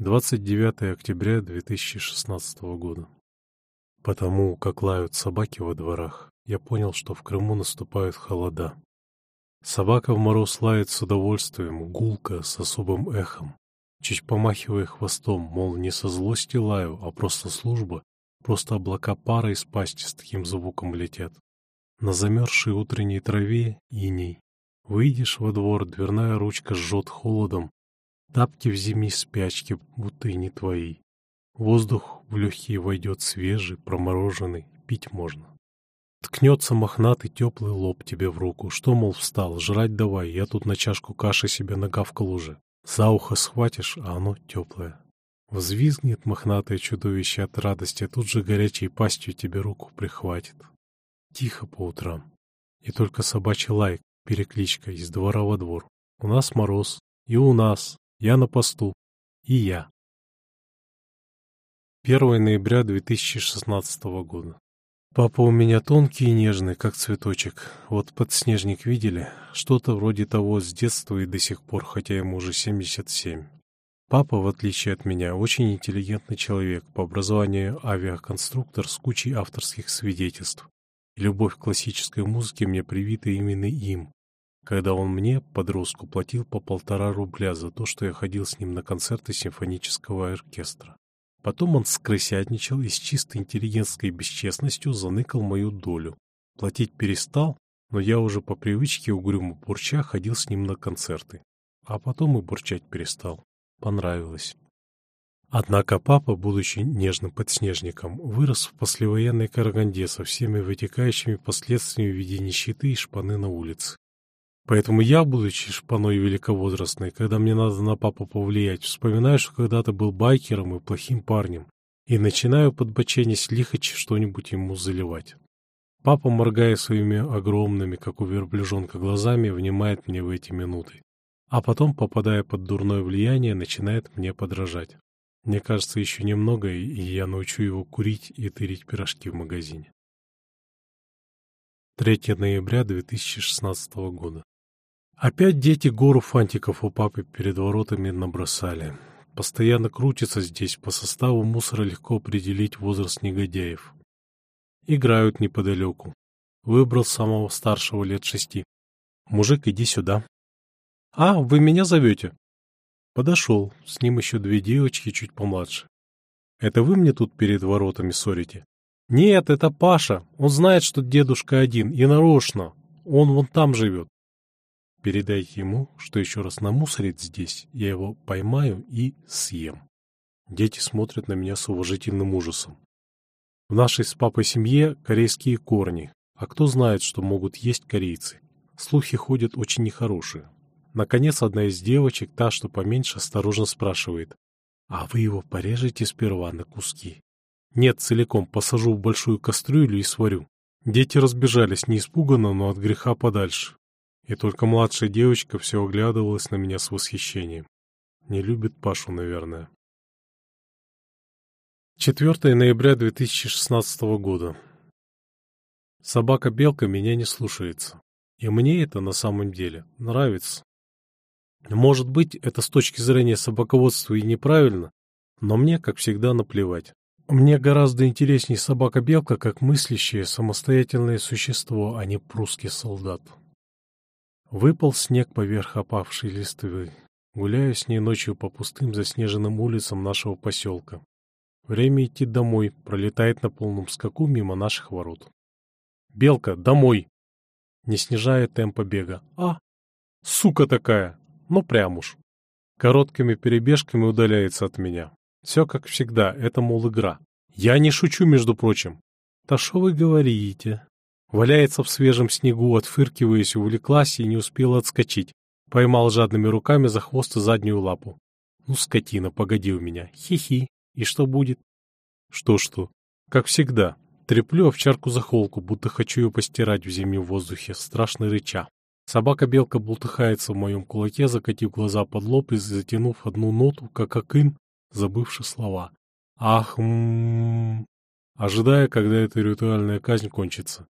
29 октября 2016 года. Потому как лают собаки во дворах, я понял, что в Крыму наступают холода. Собака в мороз лает с удовольствием, гулко, с особым эхом, чуть помахивая хвостом, мол, не со злости лаю, а просто служба, просто облака пара из пасти с таким звуком летят. На замерзшей утренней траве иней. Выйдешь во двор, дверная ручка жжет холодом, тапки в зиме спячки, будто и не твои. Воздух в легкие войдет свежий, промороженный, пить можно. Ткнется мохнатый теплый лоб тебе в руку. Что, мол, встал, жрать давай, я тут на чашку каши себе нагавкал уже. За ухо схватишь, а оно теплое. Взвизгнет мохнатое чудовище от радости, тут же горячей пастью тебе руку прихватит. Тихо по утрам. И только собачий лайк, перекличка из двора во двор. У нас мороз, и у нас, я на посту, и я. 1 ноября 2016 года. Папа у меня тонкий и нежный, как цветочек. Вот подснежник видели? Что-то вроде того с детства и до сих пор, хотя ему уже 77. Папа, в отличие от меня, очень интеллигентный человек, по образованию авиаконструктор с кучей авторских свидетельств. И любовь к классической музыке мне привита именно им, когда он мне, подростку, платил по полтора рубля за то, что я ходил с ним на концерты симфонического оркестра. Потом он скрысятничал и с чистой интеллигентской бесчестностью заныкал мою долю. Платить перестал, но я уже по привычке угрюмо бурча ходил с ним на концерты. А потом и бурчать перестал. Понравилось. Однако папа, будучи нежным подснежником, вырос в послевоенной Караганде со всеми вытекающими последствиями в виде нищеты и шпаны на улице. Поэтому я, будучи шпаной великовозрастной, когда мне надо на папу повлиять, вспоминаю, что когда-то был байкером и плохим парнем, и начинаю подбоченясь лихочь что-нибудь ему заливать. Папа, моргая своими огромными, как у верблюжонка, глазами, внимает мне в эти минуты. А потом, попадая под дурное влияние, начинает мне подражать. Мне кажется, еще немного, и я научу его курить и тырить пирожки в магазине. 3 ноября 2016 года. Опять дети гору фантиков у папы перед воротами набросали. Постоянно крутятся здесь, по составу мусора легко определить возраст негодяев. Играют неподалеку. Выбрал самого старшего лет шести. Мужик, иди сюда. А, вы меня зовете? Подошел, с ним еще две девочки чуть помладше. Это вы мне тут перед воротами ссорите? Нет, это Паша. Он знает, что дедушка один, и нарочно. Он вон там живет. Передайте ему, что еще раз намусорит здесь, я его поймаю и съем. Дети смотрят на меня с уважительным ужасом. В нашей с папой семье корейские корни, а кто знает, что могут есть корейцы. Слухи ходят очень нехорошие. Наконец, одна из девочек, та, что поменьше, осторожно спрашивает. «А вы его порежете сперва на куски?» «Нет, целиком посажу в большую кастрюлю и сварю». Дети разбежались не испуганно, но от греха подальше. И только младшая девочка все оглядывалась на меня с восхищением. Не любит Пашу, наверное. 4 ноября 2016 года. Собака-белка меня не слушается. И мне это на самом деле нравится. Может быть, это с точки зрения собаководства и неправильно, но мне, как всегда, наплевать. Мне гораздо интереснее собака-белка как мыслящее самостоятельное существо, а не прусский солдат. Выпал снег поверх опавшей листвы. Гуляю с ней ночью по пустым заснеженным улицам нашего поселка. Время идти домой пролетает на полном скаку мимо наших ворот. «Белка, домой!» Не снижая темпа бега. «А! Сука такая! Ну прям уж!» Короткими перебежками удаляется от меня. Все как всегда, это, мол, игра. Я не шучу, между прочим. «Да что вы говорите?» Валяется в свежем снегу, отфыркиваясь, увлеклась и не успела отскочить. Поймал жадными руками за хвост и заднюю лапу. Ну, скотина, погоди у меня. Хи-хи. И что будет? Что-что? Как всегда. Треплю овчарку за холку, будто хочу ее постирать в зимнем воздухе, страшно рыча. Собака-белка бултыхается в моем кулаке, закатив глаза под лоб и затянув одну ноту, как акын, забывши слова. Ах, м ожидая, когда эта ритуальная казнь кончится.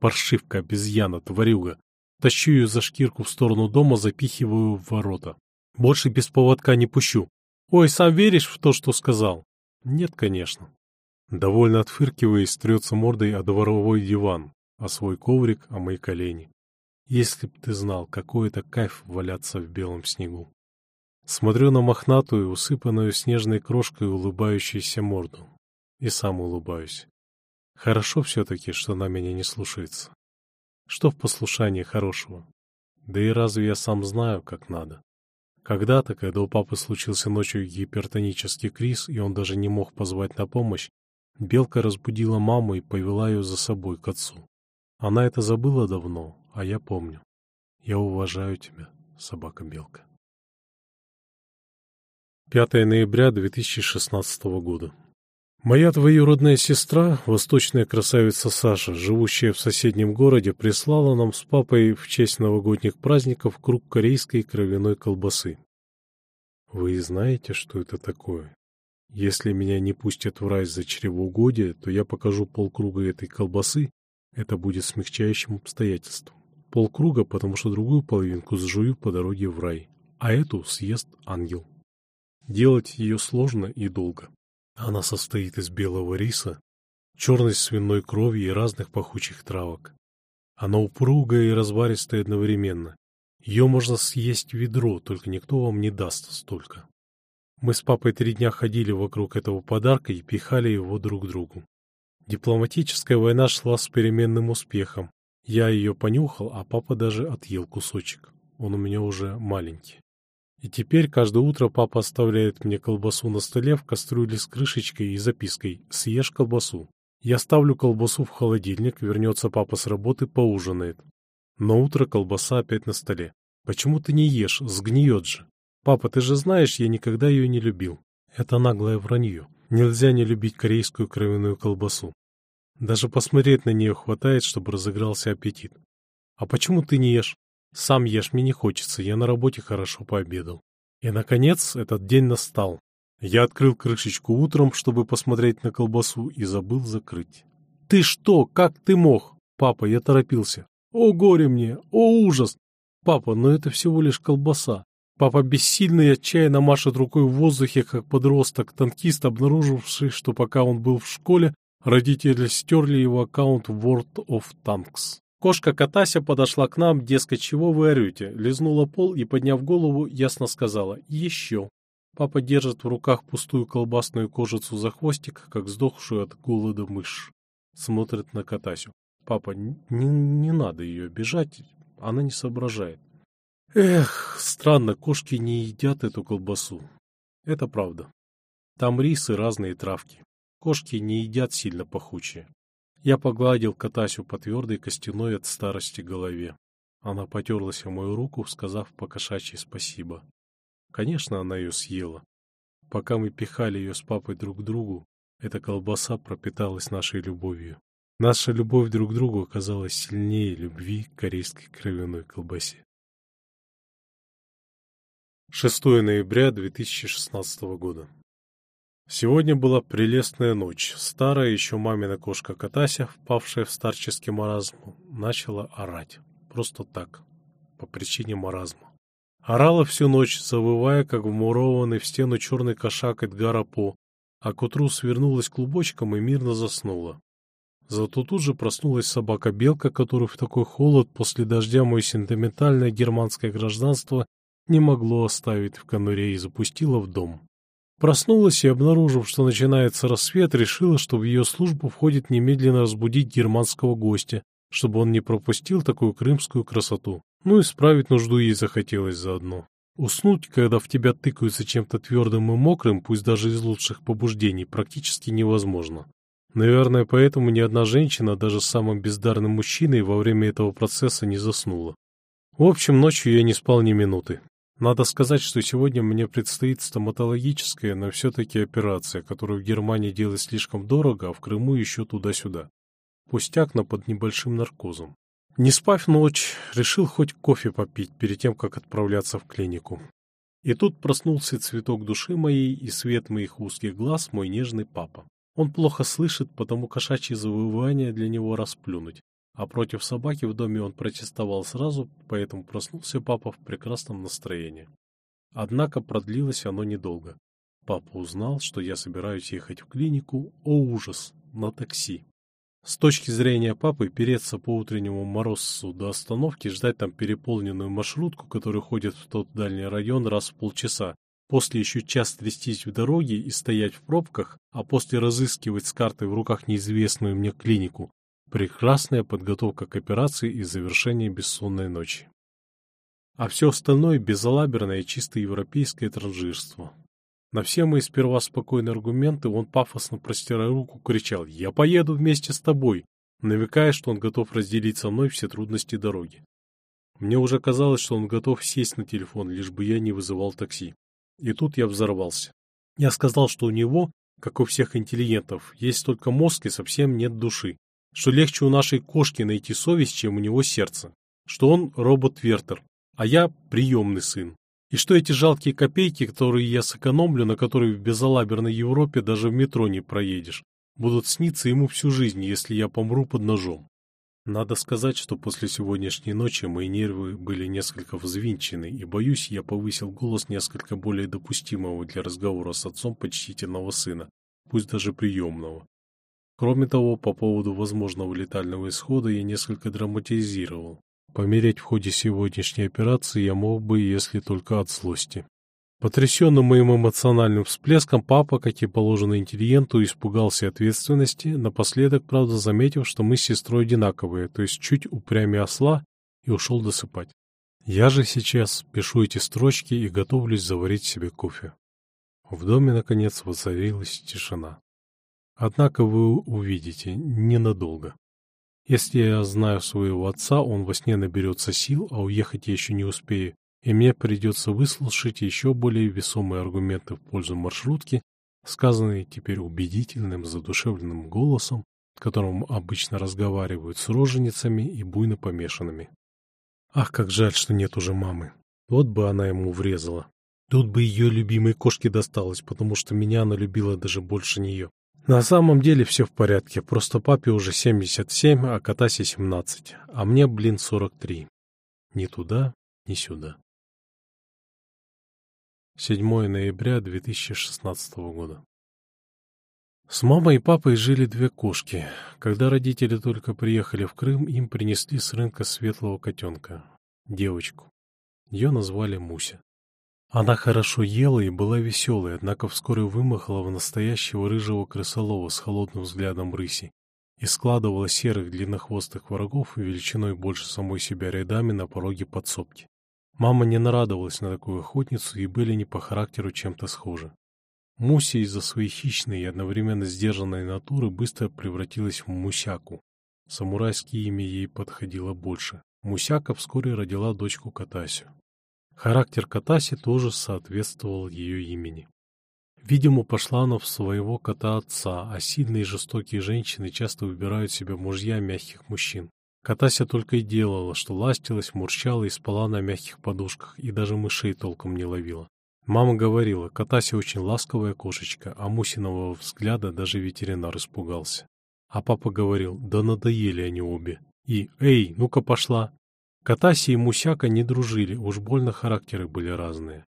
Паршивка, обезьяна, тварюга. Тащу ее за шкирку в сторону дома, запихиваю в ворота. Больше без поводка не пущу. Ой, сам веришь в то, что сказал? Нет, конечно. Довольно отфыркиваясь, трется мордой о дворовой диван, а свой коврик, о мои колени. Если б ты знал, какой это кайф валяться в белом снегу. Смотрю на мохнатую, усыпанную снежной крошкой улыбающуюся морду. И сам улыбаюсь. Хорошо все-таки, что она меня не слушается. Что в послушании хорошего? Да и разве я сам знаю, как надо? Когда-то, когда у папы случился ночью гипертонический криз, и он даже не мог позвать на помощь, Белка разбудила маму и повела ее за собой к отцу. Она это забыла давно, а я помню. Я уважаю тебя, собака-белка. 5 ноября 2016 года. Моя двоюродная сестра, восточная красавица Саша, живущая в соседнем городе, прислала нам с папой в честь новогодних праздников круг корейской кровяной колбасы. Вы знаете, что это такое? Если меня не пустят в рай за чревоугодие, то я покажу полкруга этой колбасы. Это будет смягчающим обстоятельством. Полкруга, потому что другую половинку сжую по дороге в рай, а эту съест ангел. Делать ее сложно и долго. Она состоит из белого риса, черной свиной крови и разных пахучих травок. Она упругая и разваристая одновременно. Ее можно съесть ведро, только никто вам не даст столько. Мы с папой три дня ходили вокруг этого подарка и пихали его друг другу. Дипломатическая война шла с переменным успехом. Я ее понюхал, а папа даже отъел кусочек. Он у меня уже маленький. И теперь каждое утро папа оставляет мне колбасу на столе в кастрюле с крышечкой и запиской «Съешь колбасу». Я ставлю колбасу в холодильник, вернется папа с работы, поужинает. На утро колбаса опять на столе. Почему ты не ешь? Сгниет же. «Папа, ты же знаешь, я никогда ее не любил». Это наглое вранье. Нельзя не любить корейскую кровяную колбасу. Даже посмотреть на нее хватает, чтобы разыгрался аппетит. «А почему ты не ешь?» «Сам ешь, мне не хочется, я на работе хорошо пообедал». И, наконец, этот день настал. Я открыл крышечку утром, чтобы посмотреть на колбасу, и забыл закрыть. «Ты что? Как ты мог?» «Папа, я торопился». «О, горе мне! О, ужас!» «Папа, но это всего лишь колбаса. Папа бессильно и отчаянно машет рукой в воздухе, как подросток-танкист, обнаруживший, что пока он был в школе, родители стерли его аккаунт World of Tanks. Кошка Катася подошла к нам, дескать, чего вы орете, лизнула пол и, подняв голову, ясно сказала «Еще». Папа держит в руках пустую колбасную кожицу за хвостик, как сдохшую от голода мышь. Смотрит на Катасю. «Папа, не, не надо ее обижать, она не соображает». Эх, странно, кошки не едят эту колбасу. Это правда. Там рис и разные травки. Кошки не едят сильно пахучие. Я погладил Катасю по твердой костяной от старости голове. Она потерлась о мою руку, сказав по кошачьи спасибо. Конечно, она ее съела. Пока мы пихали ее с папой друг к другу, эта колбаса пропиталась нашей любовью. Наша любовь друг к другу оказалась сильнее любви к корейской кровяной колбасе. 6 ноября 2016 года. Сегодня была прелестная ночь. Старая еще мамина кошка Катася, впавшая в старческий маразм, начала орать. Просто так, по причине маразма. Орала всю ночь, завывая, как вмурованный в стену черный кошак Эдгара По, а к утру свернулась клубочком и мирно заснула. Зато тут же проснулась собака-белка, которую в такой холод после дождя мое сентиментальное германское гражданство не могло оставить в конуре и запустила в дом. Проснулась и, обнаружив, что начинается рассвет, решила, что в ее службу входит немедленно разбудить германского гостя, чтобы он не пропустил такую крымскую красоту. Ну и справить нужду ей захотелось заодно. Уснуть, когда в тебя тыкаются чем-то твердым и мокрым, пусть даже из лучших побуждений, практически невозможно. Наверное, поэтому ни одна женщина, даже с самым бездарным мужчиной, во время этого процесса не заснула. В общем, ночью я не спал ни минуты. Надо сказать, что сегодня мне предстоит стоматологическая, но все-таки операция, которую в Германии делать слишком дорого, а в Крыму еще туда-сюда. Пустяк, но под небольшим наркозом. Не спав ночь, решил хоть кофе попить перед тем, как отправляться в клинику. И тут проснулся цветок души моей и свет моих узких глаз мой нежный папа. Он плохо слышит, потому кошачьи завывания для него расплюнуть. А против собаки в доме он протестовал сразу, поэтому проснулся папа в прекрасном настроении. Однако продлилось оно недолго. Папа узнал, что я собираюсь ехать в клинику, о ужас, на такси. С точки зрения папы, переться по утреннему морозцу до остановки, ждать там переполненную маршрутку, которая ходит в тот дальний район раз в полчаса, после еще час трястись в дороге и стоять в пробках, а после разыскивать с картой в руках неизвестную мне клинику. Прекрасная подготовка к операции и завершение бессонной ночи. А все остальное безалаберное чисто европейское транжирство. На все мои сперва спокойные аргументы он пафосно простирая руку кричал «Я поеду вместе с тобой», намекая, что он готов разделить со мной все трудности дороги. Мне уже казалось, что он готов сесть на телефон, лишь бы я не вызывал такси. И тут я взорвался. Я сказал, что у него, как у всех интеллигентов, есть только мозг и совсем нет души, что легче у нашей кошки найти совесть, чем у него сердце, что он робот-вертер, а я приемный сын. И что эти жалкие копейки, которые я сэкономлю, на которые в безалаберной Европе даже в метро не проедешь, будут сниться ему всю жизнь, если я помру под ножом. Надо сказать, что после сегодняшней ночи мои нервы были несколько взвинчены, и, боюсь, я повысил голос несколько более допустимого для разговора с отцом почтительного сына, пусть даже приемного. Кроме того, по поводу возможного летального исхода я несколько драматизировал. Помереть в ходе сегодняшней операции я мог бы, если только от злости. Потрясенный моим эмоциональным всплеском, папа, как и положено интеллигенту, испугался ответственности, напоследок, правда, заметив, что мы с сестрой одинаковые, то есть чуть упрямее осла, и ушел досыпать. Я же сейчас пишу эти строчки и готовлюсь заварить себе кофе. В доме, наконец, воцарилась тишина. Однако вы увидите, ненадолго. Если я знаю своего отца, он во сне наберется сил, а уехать я еще не успею, и мне придется выслушать еще более весомые аргументы в пользу маршрутки, сказанные теперь убедительным, задушевленным голосом, которым обычно разговаривают с роженицами и буйно помешанными. Ах, как жаль, что нет уже мамы. Вот бы она ему врезала. Тут бы ее любимой кошке досталось, потому что меня она любила даже больше нее. На самом деле все в порядке, просто папе уже 77, а Катасе 17, а мне, блин, 43. Ни туда, ни сюда. 7 ноября 2016 года. С мамой и папой жили две кошки. Когда родители только приехали в Крым, им принесли с рынка светлого котенка, девочку. Ее назвали Муся. Она хорошо ела и была веселой, однако вскоре вымахала в настоящего рыжего крысолова с холодным взглядом рыси и складывала серых длиннохвостых врагов величиной больше самой себя рядами на пороге подсобки. Мама не нарадовалась на такую охотницу и были не по характеру чем-то схожи. Муся из-за своей хищной и одновременно сдержанной натуры быстро превратилась в Мусяку. Самурайское имя ей подходило больше. Мусяка вскоре родила дочку Катасю. Характер Катаси тоже соответствовал ее имени. Видимо, пошла она в своего кота-отца, а сильные и жестокие женщины часто выбирают себе мужья мягких мужчин. Катася только и делала, что ластилась, мурчала и спала на мягких подушках, и даже мышей толком не ловила. Мама говорила, Катася очень ласковая кошечка, а Мусиного взгляда даже ветеринар испугался. А папа говорил, да надоели они обе. И, эй, ну-ка пошла. Катаси и Мусяка не дружили, уж больно характеры были разные.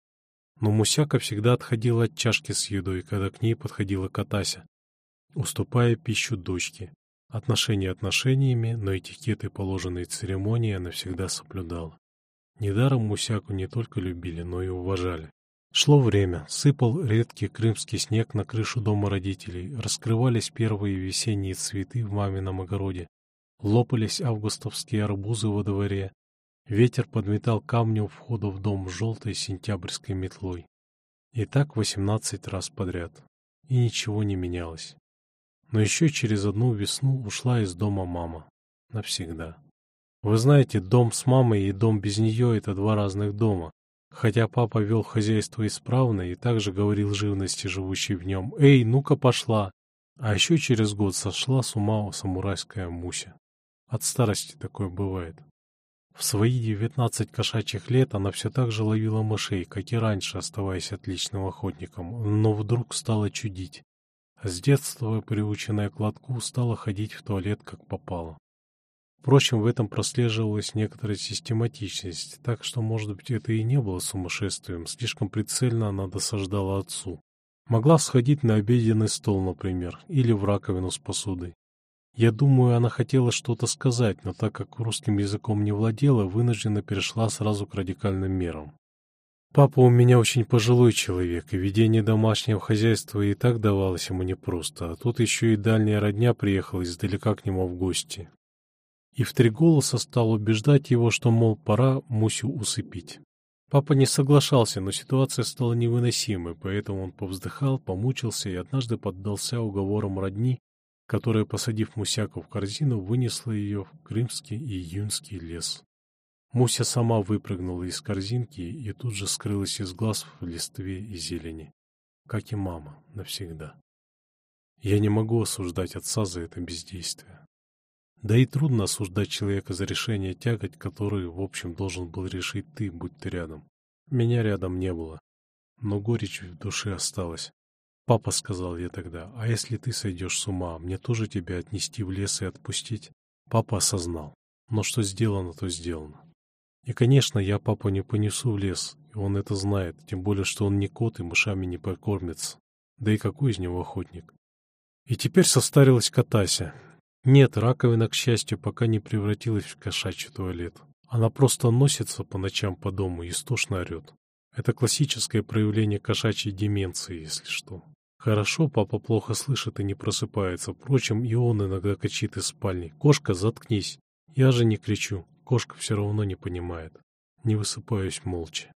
Но Мусяка всегда отходила от чашки с едой, когда к ней подходила Катася, уступая пищу дочке. Отношения отношениями, но этикеты положенные церемонии она всегда соблюдала. Недаром Мусяку не только любили, но и уважали. Шло время, сыпал редкий крымский снег на крышу дома родителей, раскрывались первые весенние цветы в мамином огороде, лопались августовские арбузы во дворе, Ветер подметал камни у входа в дом желтой сентябрьской метлой. И так восемнадцать раз подряд. И ничего не менялось. Но еще через одну весну ушла из дома мама. Навсегда. Вы знаете, дом с мамой и дом без нее — это два разных дома. Хотя папа вел хозяйство исправно и также говорил живности, живущей в нем, «Эй, ну-ка пошла!» А еще через год сошла с ума самурайская Муся. От старости такое бывает. В свои девятнадцать кошачьих лет она все так же ловила мышей, как и раньше, оставаясь отличным охотником, но вдруг стала чудить. С детства, приученная к лотку, стала ходить в туалет как попало. Впрочем, в этом прослеживалась некоторая систематичность, так что, может быть, это и не было сумасшествием, слишком прицельно она досаждала отцу. Могла сходить на обеденный стол, например, или в раковину с посудой. Я думаю, она хотела что-то сказать, но так как русским языком не владела, вынуждена перешла сразу к радикальным мерам. Папа у меня очень пожилой человек, и ведение домашнего хозяйства и так давалось ему непросто, а тут еще и дальняя родня приехала издалека к нему в гости. И в три голоса стал убеждать его, что, мол, пора Мусю усыпить. Папа не соглашался, но ситуация стала невыносимой, поэтому он повздыхал, помучился и однажды поддался уговорам родни, которая, посадив Мусяку в корзину, вынесла ее в Крымский и Июнский лес. Муся сама выпрыгнула из корзинки и тут же скрылась из глаз в листве и зелени, как и мама, навсегда. Я не могу осуждать отца за это бездействие. Да и трудно осуждать человека за решение тягот, которые, в общем, должен был решить ты, будь ты рядом. Меня рядом не было, но горечь в душе осталась. Папа сказал я тогда, а если ты сойдешь с ума, мне тоже тебя отнести в лес и отпустить? Папа осознал, но что сделано, то сделано. И, конечно, я папу не понесу в лес, и он это знает, тем более, что он не кот и мышами не покормится. Да и какой из него охотник? И теперь состарилась Катася. Нет, раковина, к счастью, пока не превратилась в кошачий туалет. Она просто носится по ночам по дому и истошно орет. Это классическое проявление кошачьей деменции, если что. Хорошо, папа плохо слышит и не просыпается. Впрочем, и он иногда кричит из спальни. «Кошка, заткнись!» Я же не кричу. Кошка все равно не понимает. Не высыпаюсь молча.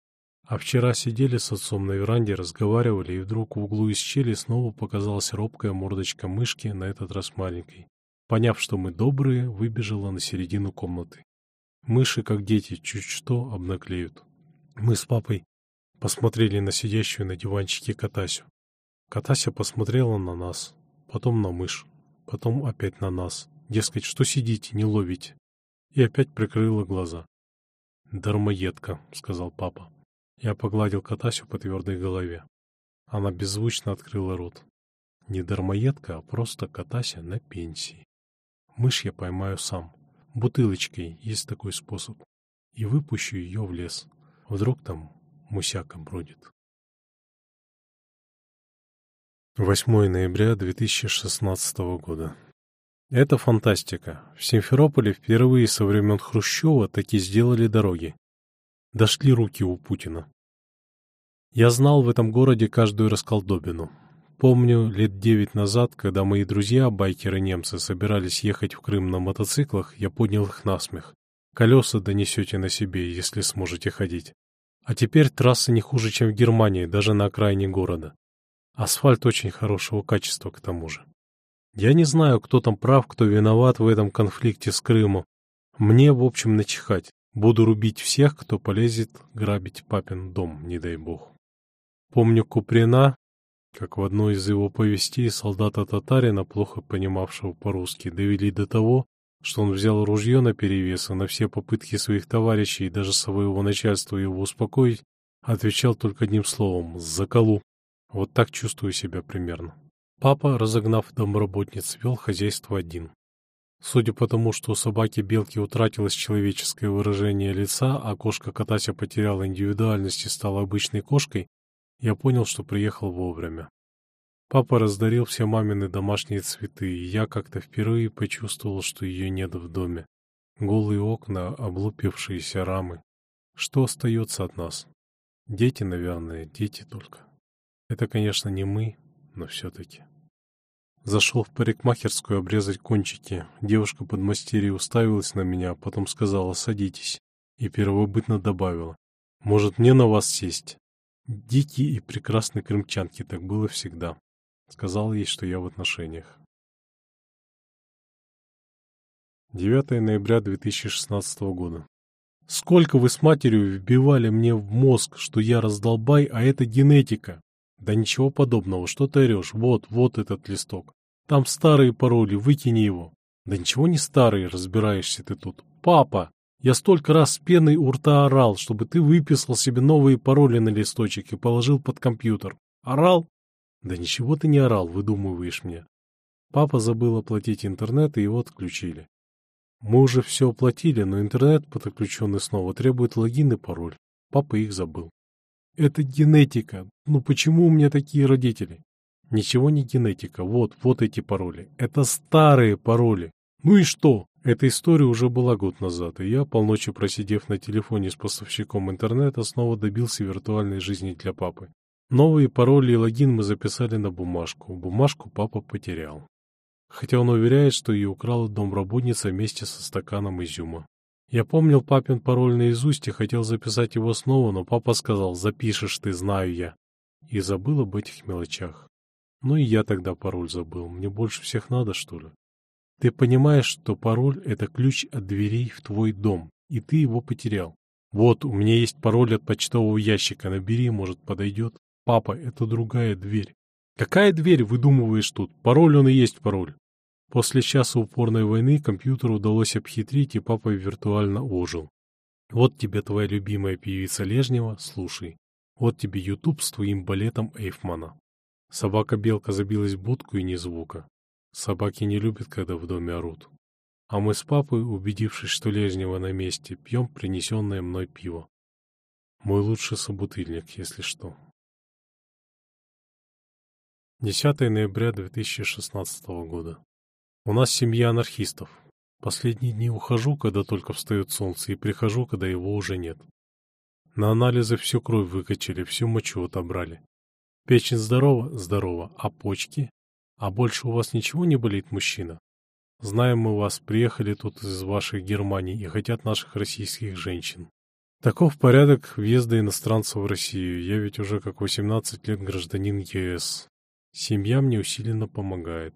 А вчера сидели с отцом на веранде, разговаривали, и вдруг в углу из щели снова показалась робкая мордочка мышки, на этот раз маленькой. Поняв, что мы добрые, выбежала на середину комнаты. Мыши, как дети, чуть что обнаглеют. Мы с папой посмотрели на сидящую на диванчике Катасю. Катася посмотрела на нас, потом на мышь, потом опять на нас. Дескать, что сидите, не ловите и опять прикрыла глаза. «Дармоедка», — сказал папа. Я погладил Катасю по твердой голове. Она беззвучно открыла рот. Не дармоедка, а просто Катася на пенсии. Мышь я поймаю сам. Бутылочкой есть такой способ. И выпущу ее в лес. Вдруг там мусяка бродит. 8 ноября 2016 года. Это фантастика. В Симферополе впервые со времен Хрущева таки сделали дороги. Дошли руки у Путина. Я знал в этом городе каждую расколдобину. Помню, лет девять назад, когда мои друзья, байкеры-немцы, собирались ехать в Крым на мотоциклах, я поднял их на смех. Колеса донесете на себе, если сможете ходить. А теперь трассы не хуже, чем в Германии, даже на окраине города. Асфальт очень хорошего качества к тому же. Я не знаю, кто там прав, кто виноват в этом конфликте с Крымом. Мне, в общем, начихать. Буду рубить всех, кто полезет грабить папин дом, не дай бог. Помню Куприна, как в одной из его повестей солдата-татарина, плохо понимавшего по-русски, довели до того, что он взял ружье на перевес, и на все попытки своих товарищей и даже своего начальства его успокоить, отвечал только одним словом «заколу». Вот так чувствую себя примерно. Папа, разогнав домработниц, вел хозяйство один. Судя по тому, что у собаки-белки утратилось человеческое выражение лица, а кошка Катася потеряла индивидуальность и стала обычной кошкой, я понял, что приехал вовремя. Папа раздарил все мамины домашние цветы, и я как-то впервые почувствовал, что ее нет в доме. Голые окна, облупившиеся рамы. Что остается от нас? Дети, наверное, дети только. Это, конечно, не мы, но все-таки. Зашел в парикмахерскую обрезать кончики. Девушка под мастерье уставилась на меня, потом сказала «садитесь» и первобытно добавила «может мне на вас сесть?» Дикие и прекрасные крымчанки, так было всегда. Сказал ей, что я в отношениях. 9 ноября 2016 года. Сколько вы с матерью вбивали мне в мозг, что я раздолбай, а это генетика. Да ничего подобного, что ты орешь? Вот, вот этот листок. Там старые пароли, выкини его. Да ничего не старые, разбираешься ты тут. Папа, я столько раз с пеной у рта орал, чтобы ты выписал себе новые пароли на листочек и положил под компьютер. Орал? Да ничего ты не орал, выдумываешь мне. Папа забыл оплатить интернет, и его отключили. Мы уже все оплатили, но интернет, подключенный снова, требует логин и пароль. Папа их забыл. Это генетика. Ну почему у меня такие родители? Ничего не генетика. Вот, вот эти пароли. Это старые пароли. Ну и что? Эта история уже была год назад, и я, полночи просидев на телефоне с поставщиком интернета, снова добился виртуальной жизни для папы. Новые пароли и логин мы записали на бумажку. Бумажку папа потерял. Хотя он уверяет, что ее украла домработница вместе со стаканом изюма. Я помнил папин пароль наизусть и хотел записать его снова, но папа сказал «Запишешь ты, знаю я». И забыл об этих мелочах. Ну и я тогда пароль забыл. Мне больше всех надо, что ли? Ты понимаешь, что пароль — это ключ от дверей в твой дом, и ты его потерял. Вот, у меня есть пароль от почтового ящика, набери, может, подойдет. Папа, это другая дверь. Какая дверь, выдумываешь тут? Пароль он и есть пароль. После часа упорной войны компьютеру удалось обхитрить, и папа виртуально ожил. Вот тебе твоя любимая певица Лежнева, слушай. Вот тебе Ютуб с твоим балетом Эйфмана. Собака-белка забилась в будку и ни звука. Собаки не любят, когда в доме орут. А мы с папой, убедившись, что Лежнева на месте, пьем принесенное мной пиво. Мой лучший собутыльник, если что. 10 ноября 2016 года. У нас семья анархистов. Последние дни ухожу, когда только встает солнце, и прихожу, когда его уже нет. На анализы всю кровь выкачали, всю мочу отобрали. Печень здорова? Здорова. А почки? А больше у вас ничего не болит, мужчина? Знаем мы вас, приехали тут из вашей Германии и хотят наших российских женщин. Таков порядок въезда иностранцев в Россию. Я ведь уже как 18 лет гражданин ЕС. Семья мне усиленно помогает.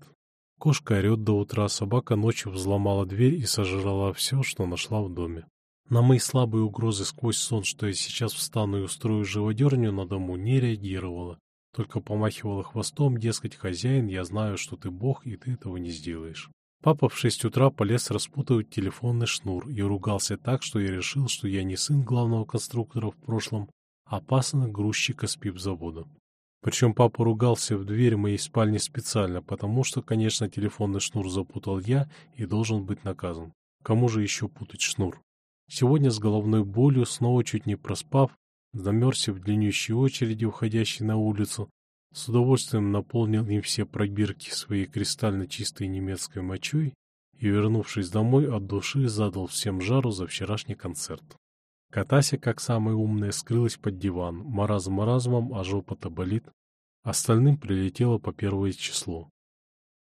Кошка орет до утра, собака ночью взломала дверь и сожрала все, что нашла в доме. На мои слабые угрозы сквозь сон, что я сейчас встану и устрою живодерню на дому, не реагировала. Только помахивала хвостом, дескать, хозяин, я знаю, что ты бог, и ты этого не сделаешь. Папа в шесть утра полез распутывать телефонный шнур и ругался так, что я решил, что я не сын главного конструктора в прошлом, а пасынок грузчика с пивзавода. Причем папа ругался в дверь моей спальни специально, потому что, конечно, телефонный шнур запутал я и должен быть наказан. Кому же еще путать шнур? Сегодня с головной болью, снова чуть не проспав, замерзся в длиннющей очереди, уходящей на улицу, с удовольствием наполнил им все пробирки своей кристально чистой немецкой мочой и, вернувшись домой, от души задал всем жару за вчерашний концерт. Катася, как самая умная, скрылась под диван. Маразм маразмом, а жопа-то болит. Остальным прилетело по первое число.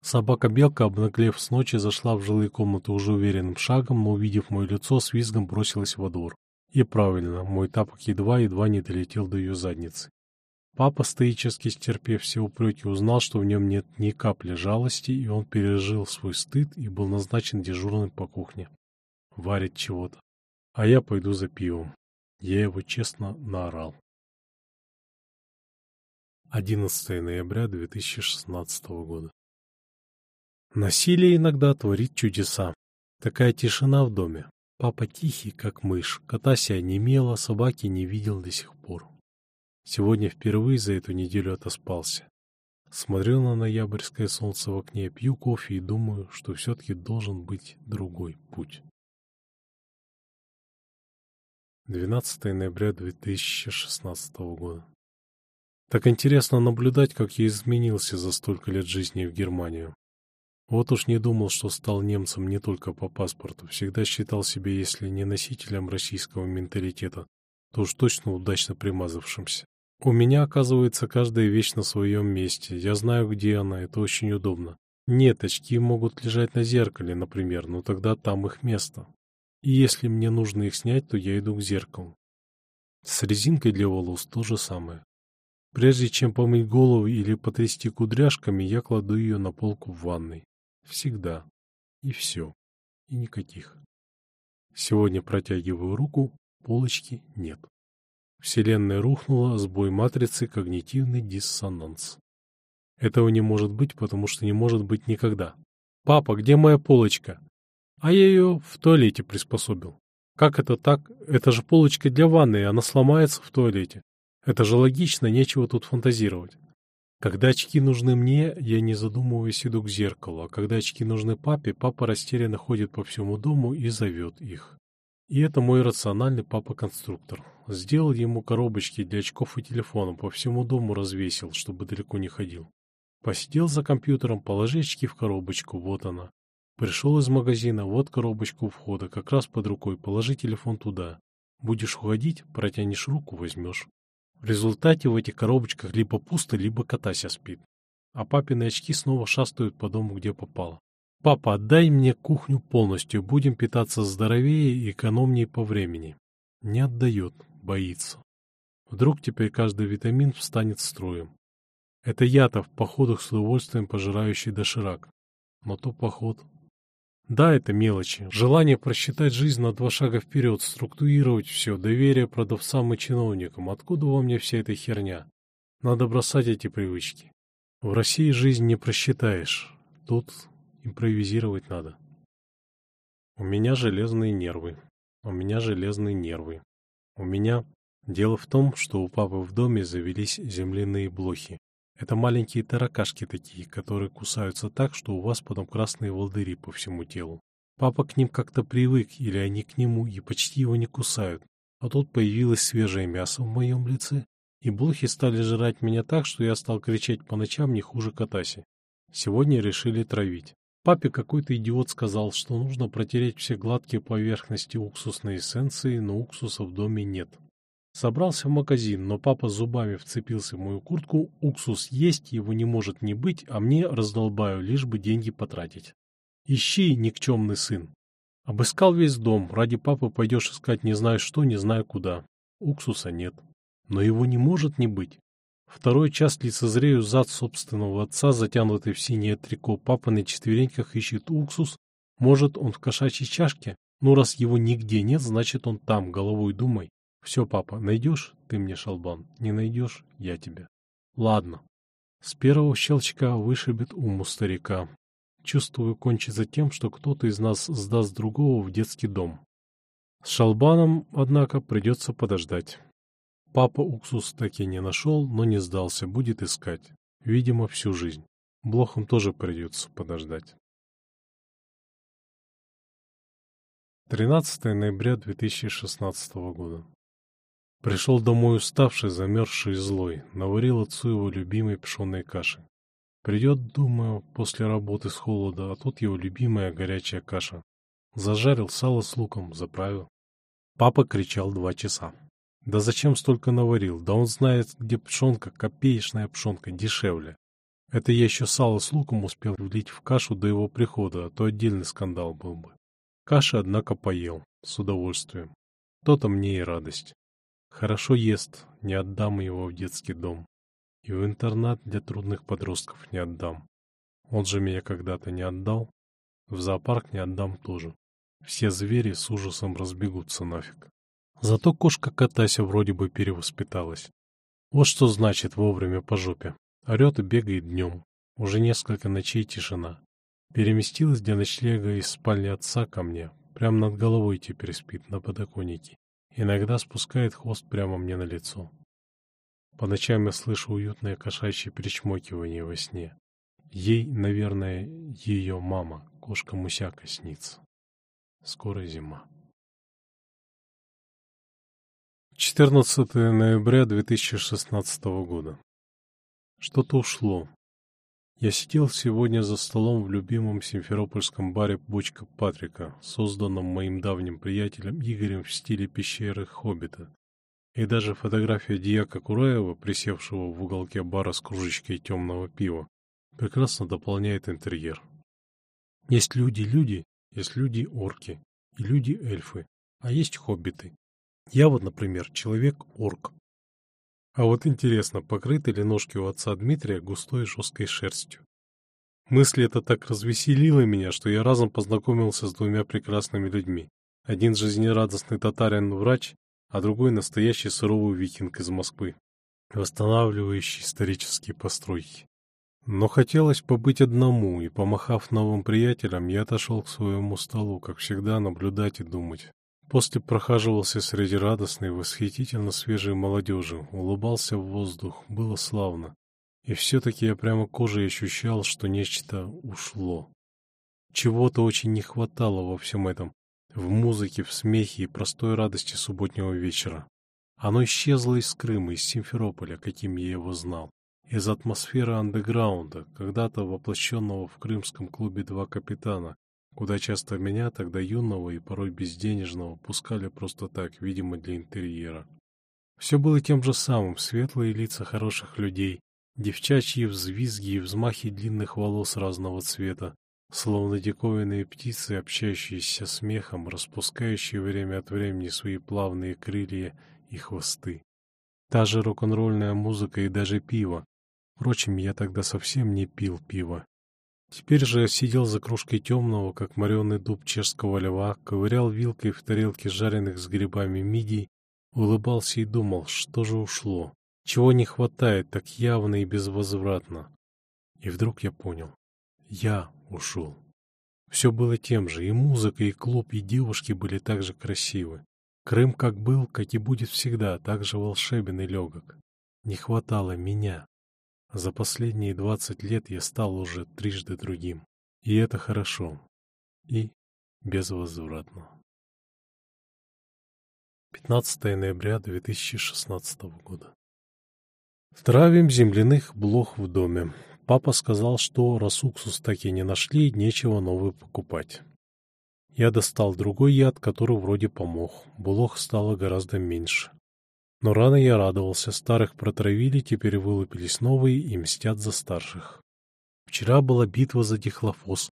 Собака-белка, обнаглев с ночи, зашла в жилые комнаты уже уверенным шагом, но, увидев мое лицо, с визгом бросилась во двор. И правильно, мой тапок едва-едва не долетел до ее задницы. Папа, стоически стерпев все упреки, узнал, что в нем нет ни капли жалости, и он пережил свой стыд и был назначен дежурным по кухне. Варит чего-то а я пойду за пивом. Я его честно наорал. 11 ноября 2016 года. Насилие иногда творит чудеса. Такая тишина в доме. Папа тихий, как мышь. Катася онемела, собаки не видел до сих пор. Сегодня впервые за эту неделю отоспался. Смотрю на ноябрьское солнце в окне, пью кофе и думаю, что все-таки должен быть другой путь. 12 ноября 2016 года. Так интересно наблюдать, как я изменился за столько лет жизни в Германию. Вот уж не думал, что стал немцем не только по паспорту. Всегда считал себя, если не носителем российского менталитета, то уж точно удачно примазавшимся. У меня, оказывается, каждая вещь на своем месте. Я знаю, где она, это очень удобно. Нет, очки могут лежать на зеркале, например, но тогда там их место. И если мне нужно их снять, то я иду к зеркалу. С резинкой для волос то же самое. Прежде чем помыть голову или потрясти кудряшками, я кладу ее на полку в ванной. Всегда. И все. И никаких. Сегодня протягиваю руку, полочки нет. Вселенная рухнула, сбой матрицы, когнитивный диссонанс. Этого не может быть, потому что не может быть никогда. «Папа, где моя полочка?» А я ее в туалете приспособил. Как это так? Это же полочка для ванны, и она сломается в туалете. Это же логично, нечего тут фантазировать. Когда очки нужны мне, я не задумываясь иду к зеркалу, а когда очки нужны папе, папа растерянно ходит по всему дому и зовет их. И это мой рациональный папа-конструктор. Сделал ему коробочки для очков и телефона, по всему дому развесил, чтобы далеко не ходил. Посидел за компьютером, положи очки в коробочку, вот она. Пришел из магазина, вот коробочка у входа, как раз под рукой, положи телефон туда. Будешь уходить, протянешь руку, возьмешь. В результате в этих коробочках либо пусто, либо Катася спит. А папины очки снова шастают по дому, где попало. «Папа, отдай мне кухню полностью, будем питаться здоровее и экономнее по времени». Не отдает, боится. Вдруг теперь каждый витамин встанет строем. Это я-то в походах с удовольствием пожирающий доширак. Но то поход. Да, это мелочи. Желание просчитать жизнь на два шага вперед, структурировать все, доверие продавцам и чиновникам. Откуда во мне вся эта херня? Надо бросать эти привычки. В России жизнь не просчитаешь. Тут импровизировать надо. У меня железные нервы. У меня железные нервы. У меня... Дело в том, что у папы в доме завелись земляные блохи. Это маленькие таракашки такие, которые кусаются так, что у вас потом красные волдыри по всему телу. Папа к ним как-то привык, или они к нему, и почти его не кусают. А тут появилось свежее мясо в моем лице, и блохи стали жрать меня так, что я стал кричать по ночам не хуже Катаси. Сегодня решили травить. Папе какой-то идиот сказал, что нужно протереть все гладкие поверхности уксусной эссенции, но уксуса в доме нет. Собрался в магазин, но папа зубами вцепился в мою куртку. Уксус есть, его не может не быть, а мне раздолбаю, лишь бы деньги потратить. Ищи, никчемный сын. Обыскал весь дом. Ради папы пойдешь искать не знаю что, не знаю куда. Уксуса нет. Но его не может не быть. Второй час лицезрею зад собственного отца, затянутый в синее трико. Папа на четвереньках ищет уксус. Может, он в кошачьей чашке? Ну, раз его нигде нет, значит, он там, головой думай. Все, папа, найдешь ты мне шалбан, не найдешь я тебя. Ладно. С первого щелчка вышибет ум старика. Чувствую, кончится тем, что кто-то из нас сдаст другого в детский дом. С шалбаном, однако, придется подождать. Папа уксус таки не нашел, но не сдался, будет искать. Видимо, всю жизнь. Блохам тоже придется подождать. 13 ноября 2016 года. Пришел домой уставший, замерзший и злой, наварил отцу его любимой пшеной каши. Придет, думаю, после работы с холода, а тут его любимая горячая каша. Зажарил сало с луком, заправил. Папа кричал два часа. Да зачем столько наварил? Да он знает, где пшенка, копеечная пшенка, дешевле. Это я еще сало с луком успел влить в кашу до его прихода, а то отдельный скандал был бы. Каши, однако, поел, с удовольствием. То-то мне и радость. Хорошо ест, не отдам его в детский дом. И в интернат для трудных подростков не отдам. Он же меня когда-то не отдал. В зоопарк не отдам тоже. Все звери с ужасом разбегутся нафиг. Зато кошка Катася вроде бы перевоспиталась. Вот что значит вовремя по жопе. Орет и бегает днем. Уже несколько ночей тишина. Переместилась для ночлега из спальни отца ко мне. Прямо над головой теперь спит на подоконнике. Иногда спускает хвост прямо мне на лицо. По ночам я слышу уютное кошачье причмокивание во сне. Ей, наверное, ее мама, кошка-мусяка, снится. Скоро зима. 14 ноября 2016 года. Что-то ушло. Я сидел сегодня за столом в любимом симферопольском баре «Бочка Патрика», созданном моим давним приятелем Игорем в стиле пещеры Хоббита. И даже фотография Дьяка Кураева, присевшего в уголке бара с кружечкой темного пива, прекрасно дополняет интерьер. Есть люди-люди, есть люди-орки и люди-эльфы, а есть хоббиты. Я вот, например, человек-орк, а вот интересно, покрыты ли ножки у отца Дмитрия густой жесткой шерстью? Мысль эта так развеселила меня, что я разом познакомился с двумя прекрасными людьми. Один жизнерадостный татарин-врач, а другой настоящий суровый викинг из Москвы, восстанавливающий исторические постройки. Но хотелось побыть одному, и, помахав новым приятелям, я отошел к своему столу, как всегда, наблюдать и думать. После прохаживался среди радостной, восхитительно свежей молодежи, улыбался в воздух, было славно. И все-таки я прямо кожей ощущал, что нечто ушло. Чего-то очень не хватало во всем этом. в музыке, в смехе и простой радости субботнего вечера. Оно исчезло из Крыма, из Симферополя, каким я его знал, из атмосферы андеграунда, когда-то воплощенного в крымском клубе «Два капитана», куда часто меня, тогда юного и порой безденежного, пускали просто так, видимо, для интерьера. Все было тем же самым, светлые лица хороших людей, девчачьи взвизги и взмахи длинных волос разного цвета, словно диковинные птицы, общающиеся смехом, распускающие время от времени свои плавные крылья и хвосты. Та же рок-н-ролльная музыка и даже пиво. Впрочем, я тогда совсем не пил пиво. Теперь же сидел за кружкой темного, как мореный дуб чешского льва, ковырял вилкой в тарелке жареных с грибами мидий, улыбался и думал, что же ушло, чего не хватает так явно и безвозвратно. И вдруг я понял. Я ушел. Все было тем же, и музыка, и клуб, и девушки были так же красивы. Крым как был, как и будет всегда, так же волшебен и легок. Не хватало меня. За последние двадцать лет я стал уже трижды другим. И это хорошо. И безвозвратно. 15 ноября 2016 года. Травим земляных блох в доме. Папа сказал, что раз уксус так и не нашли, нечего новый покупать. Я достал другой яд, который вроде помог. Блох стало гораздо меньше. Но рано я радовался. Старых протравили, теперь вылупились новые и мстят за старших. Вчера была битва за дихлофос.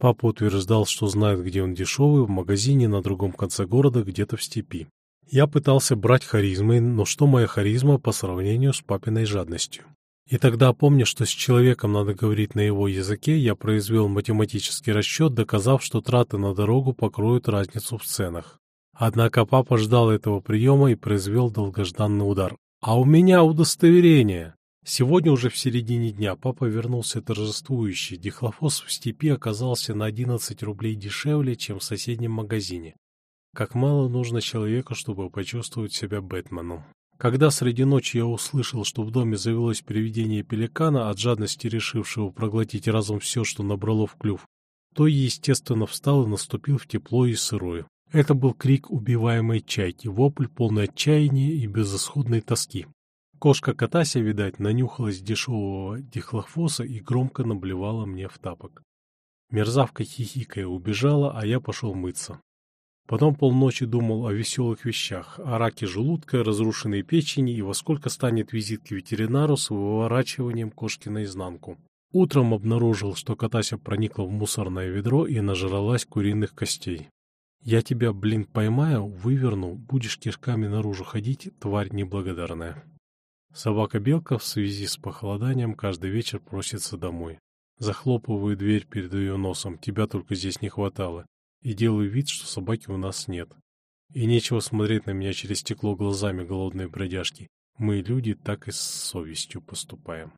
Папа утверждал, что знает, где он дешевый, в магазине на другом конце города, где-то в степи. Я пытался брать харизмой, но что моя харизма по сравнению с папиной жадностью? И тогда, помня, что с человеком надо говорить на его языке, я произвел математический расчет, доказав, что траты на дорогу покроют разницу в ценах. Однако папа ждал этого приема и произвел долгожданный удар. «А у меня удостоверение!» Сегодня уже в середине дня папа вернулся торжествующий. Дихлофос в степи оказался на 11 рублей дешевле, чем в соседнем магазине. Как мало нужно человеку, чтобы почувствовать себя Бэтменом. Когда среди ночи я услышал, что в доме завелось привидение пеликана, от жадности решившего проглотить разом все, что набрало в клюв, то, естественно, встал и наступил в тепло и сырое. Это был крик убиваемой чайки, вопль полный отчаяния и безысходной тоски. Кошка Катася, видать, нанюхалась дешевого дихлофоса и громко наблевала мне в тапок. Мерзавка хихикая убежала, а я пошел мыться. Потом полночи думал о веселых вещах, о раке желудка, разрушенной печени и во сколько станет визит к ветеринару с выворачиванием кошки наизнанку. Утром обнаружил, что Катася проникла в мусорное ведро и нажралась куриных костей. «Я тебя, блин, поймаю, выверну, будешь кишками наружу ходить, тварь неблагодарная». Собака-белка в связи с похолоданием каждый вечер просится домой. Захлопываю дверь перед ее носом, тебя только здесь не хватало и делаю вид, что собаки у нас нет. И нечего смотреть на меня через стекло глазами голодные бродяжки. Мы, люди, так и с совестью поступаем.